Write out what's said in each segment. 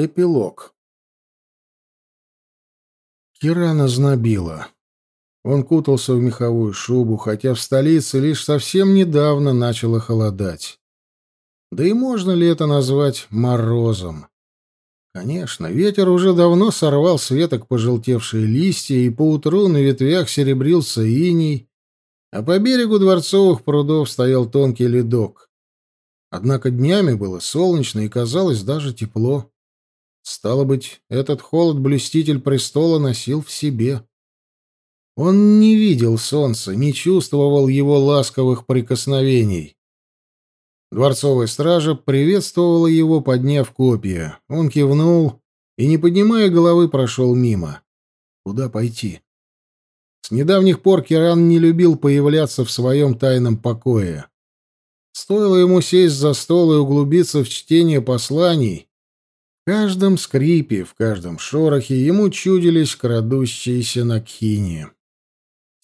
Эпилог. Кирана знобила. Он кутался в меховую шубу, хотя в столице лишь совсем недавно начало холодать. Да и можно ли это назвать морозом? Конечно, ветер уже давно сорвал с веток пожелтевшие листья, и поутру на ветвях серебрился иней, а по берегу дворцовых прудов стоял тонкий ледок. Однако днями было солнечно и казалось даже тепло. Стало быть, этот холод блюститель престола носил в себе. Он не видел солнца, не чувствовал его ласковых прикосновений. Дворцовая стража приветствовала его, подняв копья. Он кивнул и, не поднимая головы, прошел мимо. Куда пойти? С недавних пор Киран не любил появляться в своем тайном покое. Стоило ему сесть за стол и углубиться в чтение посланий, каждом скрипе, в каждом шорохе ему чудились крадущиеся на кхини.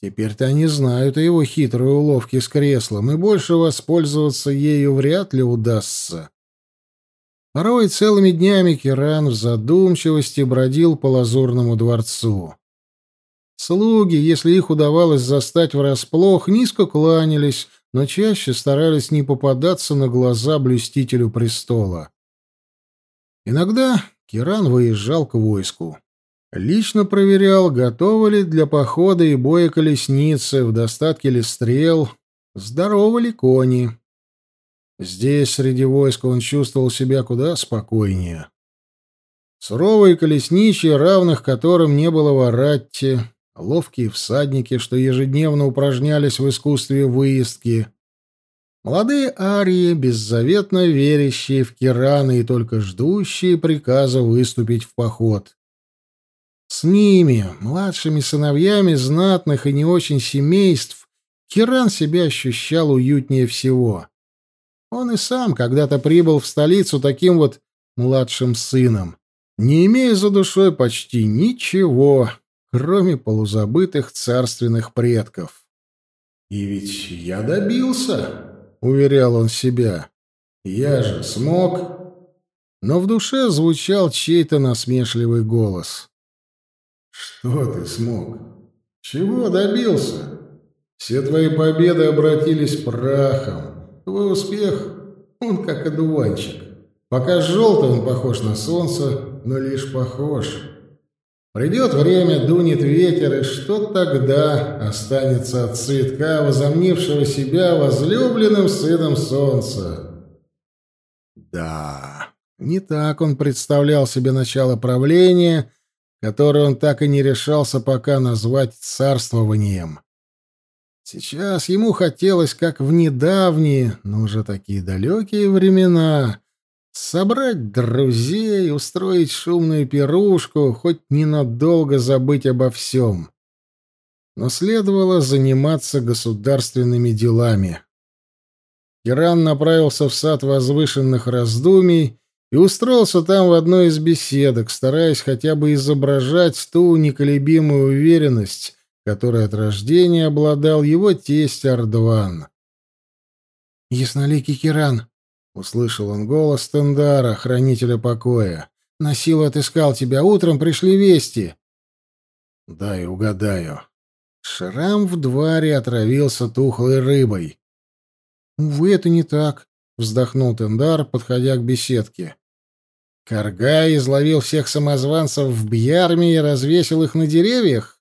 Теперь-то они знают о его хитрой уловке с креслом, и больше воспользоваться ею вряд ли удастся. Порой целыми днями Киран в задумчивости бродил по лазурному дворцу. Слуги, если их удавалось застать врасплох, низко кланялись, но чаще старались не попадаться на глаза блюстителю престола. Иногда Киран выезжал к войску. Лично проверял, готовы ли для похода и боя колесницы, в достатке ли стрел, здоровы ли кони. Здесь, среди войска, он чувствовал себя куда спокойнее. Суровые колесничьи, равных которым не было в Аратте, ловкие всадники, что ежедневно упражнялись в искусстве выездки, Молодые арии, беззаветно верящие в Кирана и только ждущие приказа выступить в поход. С ними, младшими сыновьями знатных и не очень семейств, Киран себя ощущал уютнее всего. Он и сам когда-то прибыл в столицу таким вот младшим сыном, не имея за душой почти ничего, кроме полузабытых царственных предков. «И ведь я добился!» Уверял он себя. Я же смог. Но в душе звучал чей-то насмешливый голос. Что ты смог? Чего добился? Все твои победы обратились прахом. Твой успех, он как одуванчик. Пока желтый он похож на солнце, но лишь похож. Придет время, дунет ветер, и что тогда останется от цветка, возомнившего себя возлюбленным сыном солнца? Да, не так он представлял себе начало правления, которое он так и не решался пока назвать царствованием. Сейчас ему хотелось, как в недавние, но уже такие далекие времена, Собрать друзей, устроить шумную пирушку, хоть ненадолго забыть обо всем. Но следовало заниматься государственными делами. Киран направился в сад возвышенных раздумий и устроился там в одной из беседок, стараясь хотя бы изображать ту неколебимую уверенность, которой от рождения обладал его тесть Ардван. «Ясноликий Киран, Услышал он голос Тендара, хранителя покоя. «На силу отыскал тебя. Утром пришли вести». «Дай угадаю». Шрам в дворе отравился тухлой рыбой. «Увы, это не так», — вздохнул Тендар, подходя к беседке. «Каргай изловил всех самозванцев в Бьярме и развесил их на деревьях?»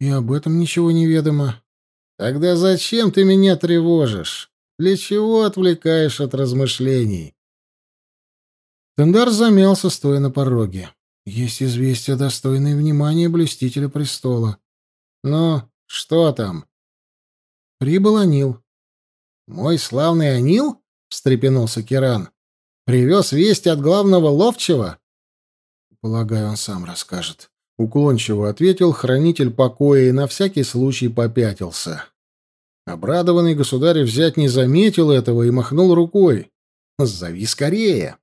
«И об этом ничего не ведомо». «Тогда зачем ты меня тревожишь?» Для чего отвлекаешь от размышлений? Тендар замялся, стоя на пороге. Есть известия, достойные внимания блюстителя престола. Но что там? Прибыл Анил. Мой славный Анил? встрепенулся Киран. Привез вести от главного ловчего? Полагаю, он сам расскажет. Уклончиво ответил хранитель покоя и на всякий случай попятился. Обрадованный государь взять не заметил этого и махнул рукой. «Зови скорее!»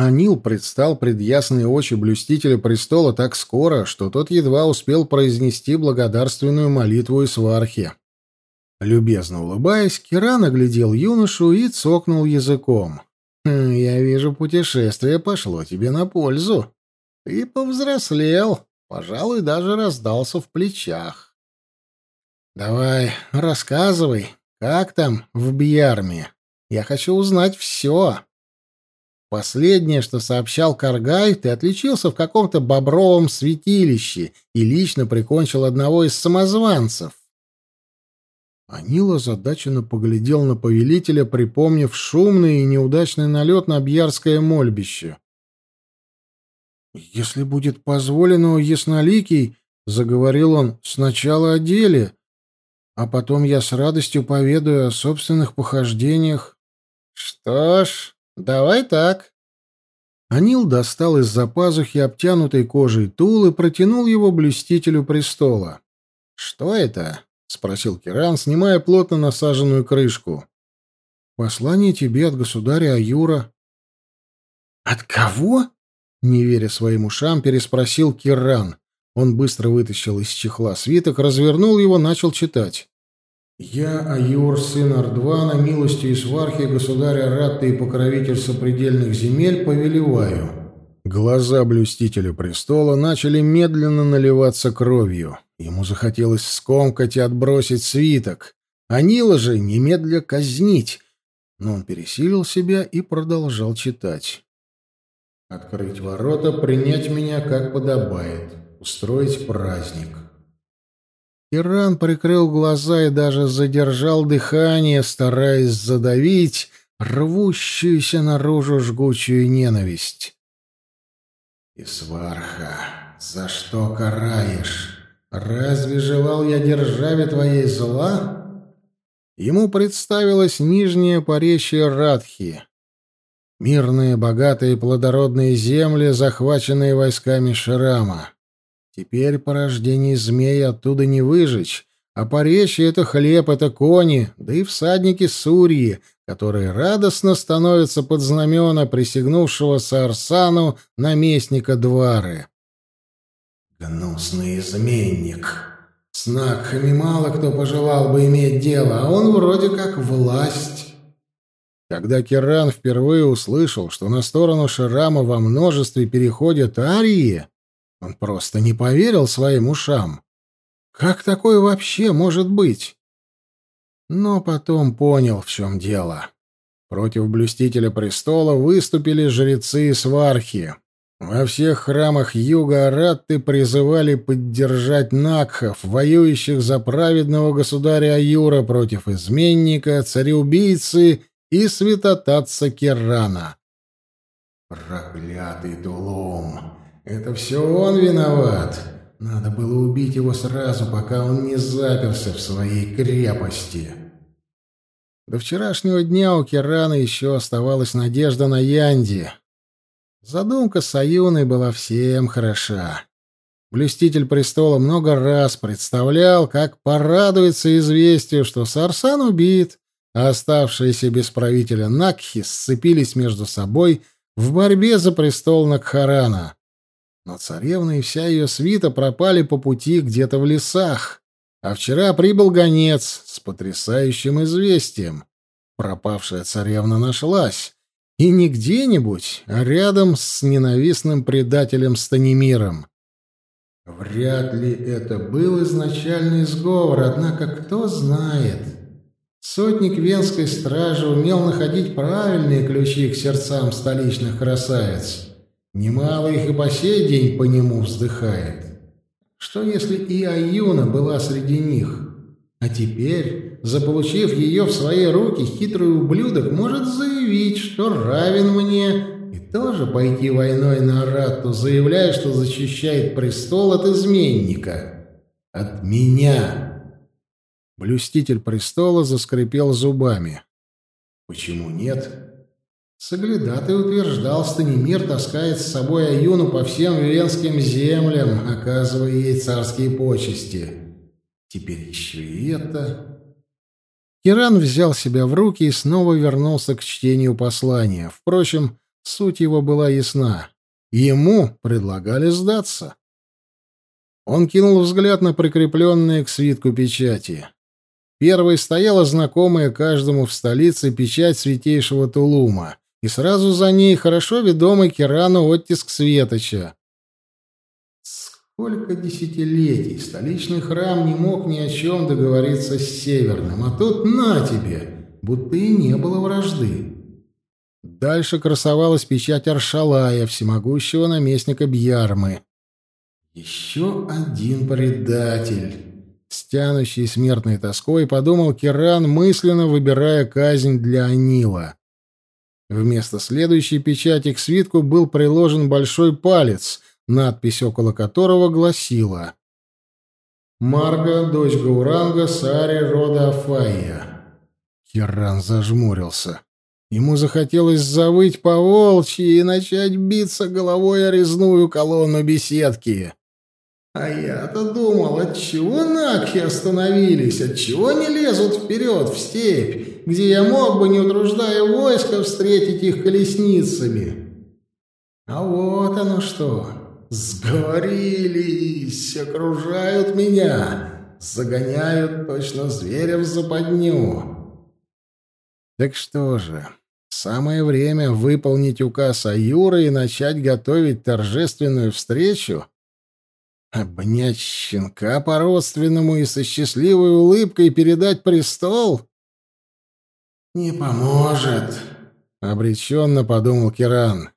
Анил предстал пред ясные очи блюстителя престола так скоро, что тот едва успел произнести благодарственную молитву и свархи. Любезно улыбаясь, Киран оглядел юношу и цокнул языком. «Хм, «Я вижу, путешествие пошло тебе на пользу. Ты повзрослел, пожалуй, даже раздался в плечах. Давай, рассказывай, как там в Бьярме? Я хочу узнать все». Последнее, что сообщал Каргай, ты отличился в каком-то бобровом святилище и лично прикончил одного из самозванцев. Анил озадаченно поглядел на повелителя, припомнив шумный и неудачный налет на Бьярское мольбище. «Если будет позволено, ясноликий, — заговорил он, — сначала о деле, а потом я с радостью поведаю о собственных похождениях». «Что ж, давай так». Анил достал из-за пазухи обтянутой кожей тул и протянул его блюстителю престола. «Что это?» — спросил Киран, снимая плотно насаженную крышку. «Послание тебе от государя Аюра». «От кого?» — не веря своим ушам, переспросил Киран. Он быстро вытащил из чехла свиток, развернул его, начал читать. «Я, Аюр, сын Ардвана, милостью и свархи государя Ратты и покровитель сопредельных земель, повелеваю». Глаза блюстителя престола начали медленно наливаться кровью. Ему захотелось скомкать и отбросить свиток, а Нила же немедля казнить. Но он пересилил себя и продолжал читать. «Открыть ворота, принять меня, как подобает, устроить праздник». Иран прикрыл глаза и даже задержал дыхание, стараясь задавить рвущуюся наружу жгучую ненависть. «Исварха, за что караешь?» «Разве желал я державе твоей зла?» Ему представилось нижнее поречье Радхи. Мирные, богатые, плодородные земли, захваченные войсками Шрама. Теперь порождение змей оттуда не выжечь, а поречье — это хлеб, это кони, да и всадники Сурьи, которые радостно становятся под знамена присягнувшего Сарсану наместника Двары. Гнусный изменник. С Накхами мало кто пожелал бы иметь дело, а он вроде как власть. Когда Киран впервые услышал, что на сторону Ширама во множестве переходят арии, он просто не поверил своим ушам. Как такое вообще может быть? Но потом понял, в чем дело. Против блюстителя престола выступили жрецы и свархи. Во всех храмах юга Аратты призывали поддержать Накхов, воюющих за праведного государя Аюра против изменника, цареубийцы и святотатца Керрана. Проклятый Дулум! Это все он виноват! Надо было убить его сразу, пока он не заперся в своей крепости. До вчерашнего дня у Керрана еще оставалась надежда на Янди, Задумка с Аюной была всем хороша. Блюститель престола много раз представлял, как порадуется известию, что Сарсан убит, а оставшиеся без правителя Накхи сцепились между собой в борьбе за престол Накхарана. Но царевна и вся ее свита пропали по пути где-то в лесах, а вчера прибыл гонец с потрясающим известием. Пропавшая царевна нашлась, и не где-нибудь, а рядом с ненавистным предателем Станимиром. Вряд ли это был изначальный сговор, однако кто знает. Сотник венской стражи умел находить правильные ключи к сердцам столичных красавиц. Немало их и по сей день по нему вздыхает. Что если и Аюна была среди них? А теперь, заполучив ее в свои руки, хитрый ублюдок может заявить, что равен мне, и тоже пойти войной на Аратту, заявляя, что защищает престол от изменника. От меня. Блюститель престола заскрипел зубами. Почему нет? Соглядатый утверждал, что Немир таскает с собой Аюну по всем венским землям, оказывая ей царские почести. Теперь еще и это... Киран взял себя в руки и снова вернулся к чтению послания. Впрочем, Суть его была ясна. Ему предлагали сдаться. Он кинул взгляд на прикрепленные к свитку печати. Первой стояла знакомая каждому в столице печать святейшего Тулума, и сразу за ней хорошо ведомый Кирану оттиск Светоча. Сколько десятилетий столичный храм не мог ни о чем договориться с Северным, а тут на тебе, будто и не было вражды. Дальше красовалась печать Аршалая, всемогущего наместника Бьярмы. Еще один предатель. Стянущий смертной тоской, подумал Киран, мысленно выбирая казнь для Анила. Вместо следующей печати к свитку был приложен большой палец, надпись около которого гласила «Марга, дочь Гауранга, Сари, рода Афайя». Киран зажмурился. Ему захотелось завыть по волчьи и начать биться головой о резную колонну беседки. А я-то думал, отчего Накхи остановились, отчего не лезут вперед в степь, где я мог бы, не утруждая войска, встретить их колесницами. А вот оно что, сговорились, окружают меня, загоняют точно зверя в западню. Так что же, самое время выполнить указ Аюра и начать готовить торжественную встречу? Обнять щенка по-родственному и со счастливой улыбкой передать престол? «Не поможет», — обреченно подумал Киран.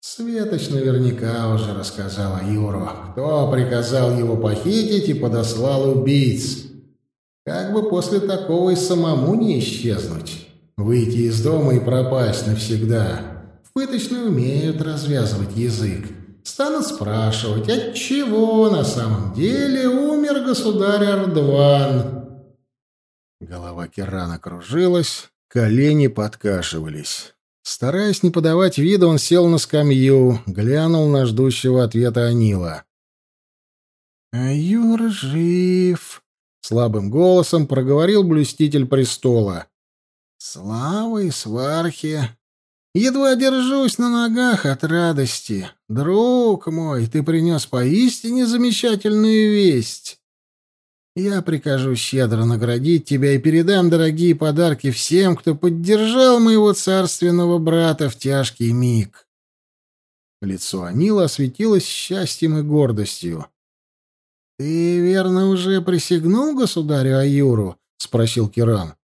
Светоч наверняка уже рассказал Юру, кто приказал его похитить и подослал убийц. Как бы после такого и самому не исчезнуть, выйти из дома и пропасть навсегда. В пыточной умеют развязывать язык станут спрашивать, от чего на самом деле умер государь Ардван. Голова Керана кружилась, колени подкашивались. Стараясь не подавать вида, он сел на скамью, глянул на ждущего ответа Анила. «Аюр жив!» — слабым голосом проговорил блюститель престола. «Слава и свархи! Едва держусь на ногах от радости. Друг мой, ты принес поистине замечательную весть. Я прикажу щедро наградить тебя и передам дорогие подарки всем, кто поддержал моего царственного брата в тяжкий миг. Лицо Анила осветилось счастьем и гордостью. — Ты, верно, уже присягнул государю Аюру? — спросил Киран.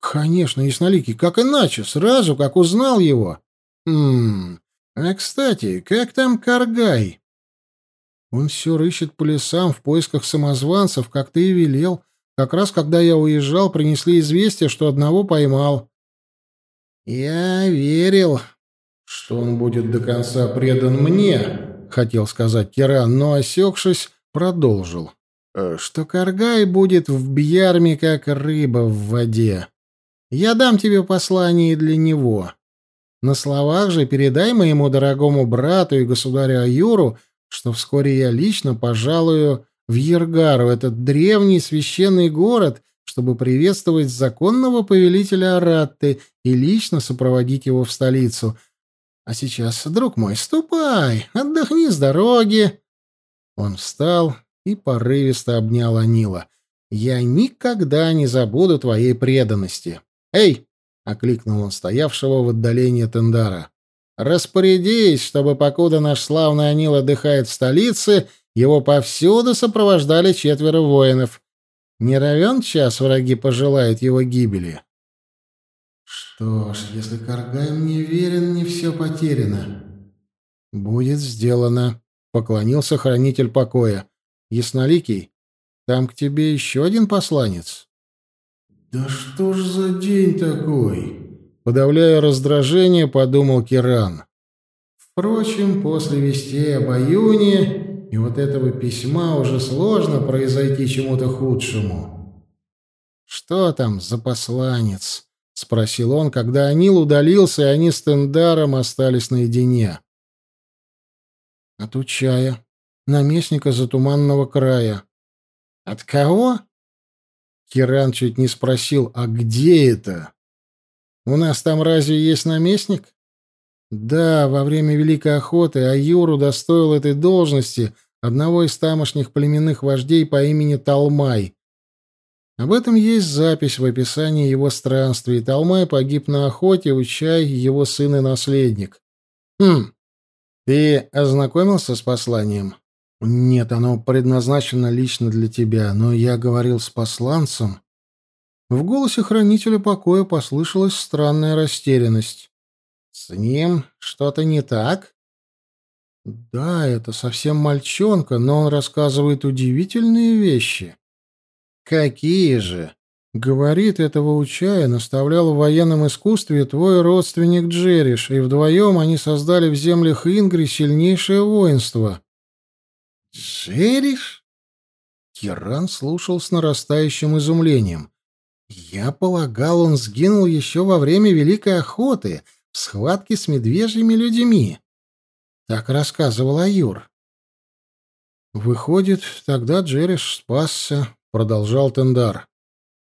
Конечно, ясноликий, как иначе, сразу, как узнал его. Хм. А, кстати, как там Каргай? Он все рыщет по лесам в поисках самозванцев, как ты и велел. Как раз когда я уезжал, принесли известие, что одного поймал. Я верил, что он будет до конца предан мне, хотел сказать Киран, но осекшись, продолжил. «Э, что Каргай будет в Бьярме, как рыба в воде. Я дам тебе послание для него. На словах же передай моему дорогому брату и государю Аюру, что вскоре я лично пожалую в Ергару, этот древний священный город, чтобы приветствовать законного повелителя Аратты и лично сопроводить его в столицу. А сейчас, друг мой, ступай, отдохни с дороги. Он встал и порывисто обнял Анила. Я никогда не забуду твоей преданности. «Эй!» — окликнул он стоявшего в отдалении Тендара. «Распорядись, чтобы, покуда наш славный Анил отдыхает в столице, его повсюду сопровождали четверо воинов. Не равен час враги пожелают его гибели». «Что ж, если Каргай мне верен, не все потеряно». «Будет сделано», — поклонился хранитель покоя. «Ясноликий, там к тебе еще один посланец». «Да что ж за день такой?» Подавляя раздражение, подумал Киран. Впрочем, после вестей об Аюне и вот этого письма уже сложно произойти чему-то худшему. «Что там за посланец?» — спросил он, когда Анил удалился, и они с Тендаром остались наедине. «От Учая, наместника Затуманного края». «От кого?» Киран чуть не спросил, а где это? У нас там разве есть наместник? Да, во время Великой Охоты Аюр удостоил этой должности одного из тамошних племенных вождей по имени Талмай. Об этом есть запись в описании его странствий. Талмай погиб на охоте, Учай — его сын и наследник. Хм, ты ознакомился с посланием? Нет, оно предназначено лично для тебя, но я говорил с посланцем. В голосе хранителя покоя послышалась странная растерянность. С ним что-то не так? Да, это совсем мальчонка, но он рассказывает удивительные вещи. Какие же? Говорит, этого учая наставлял в военном искусстве твой родственник Джериш, и вдвоем они создали в землях Ингри сильнейшее воинство. Джериш? Киран слушал с нарастающим изумлением. Я полагал, он сгинул еще во время Великой Охоты, в схватке с медвежьими людьми. Так рассказывал Аюр. Выходит, тогда Джериш спасся, продолжал Тендар.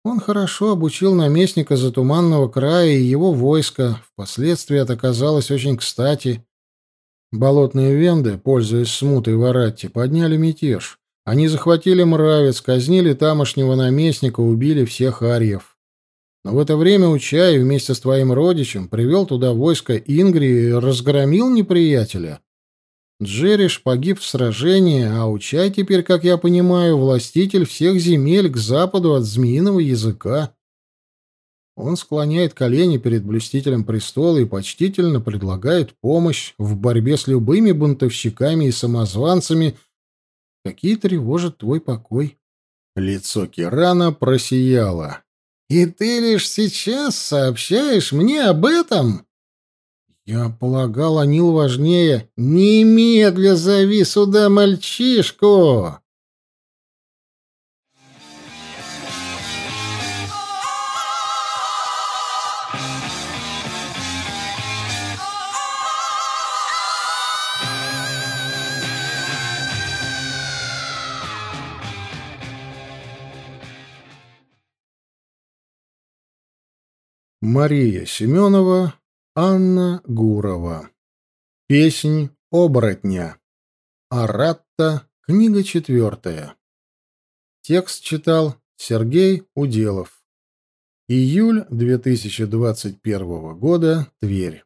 Он хорошо обучил наместника Затуманного края и его войско. Впоследствии это оказалось очень кстати. Болотные венды, пользуясь смутой в Аратте, подняли мятеж. Они захватили Мравец, казнили тамошнего наместника, убили всех арьев. Но в это время Учай вместе с твоим родичем привел туда войско Ингри и разгромил неприятеля. Джериш погиб в сражении, а Учай теперь, как я понимаю, властитель всех земель к западу от Змеиного языка. Он склоняет колени перед блюстителем престола и почтительно предлагает помощь в борьбе с любыми бунтовщиками и самозванцами, какие тревожат твой покой. Лицо Кирана просияло. И ты лишь сейчас сообщаешь мне об этом? Я полагал, Анил важнее. Немедля зови сюда мальчишку. Мария Семенова, Анна Гурова. Песнь оборотня. Аратта, книга четвертая. Текст читал Сергей Уделов. Июль 2021 года. Тверь.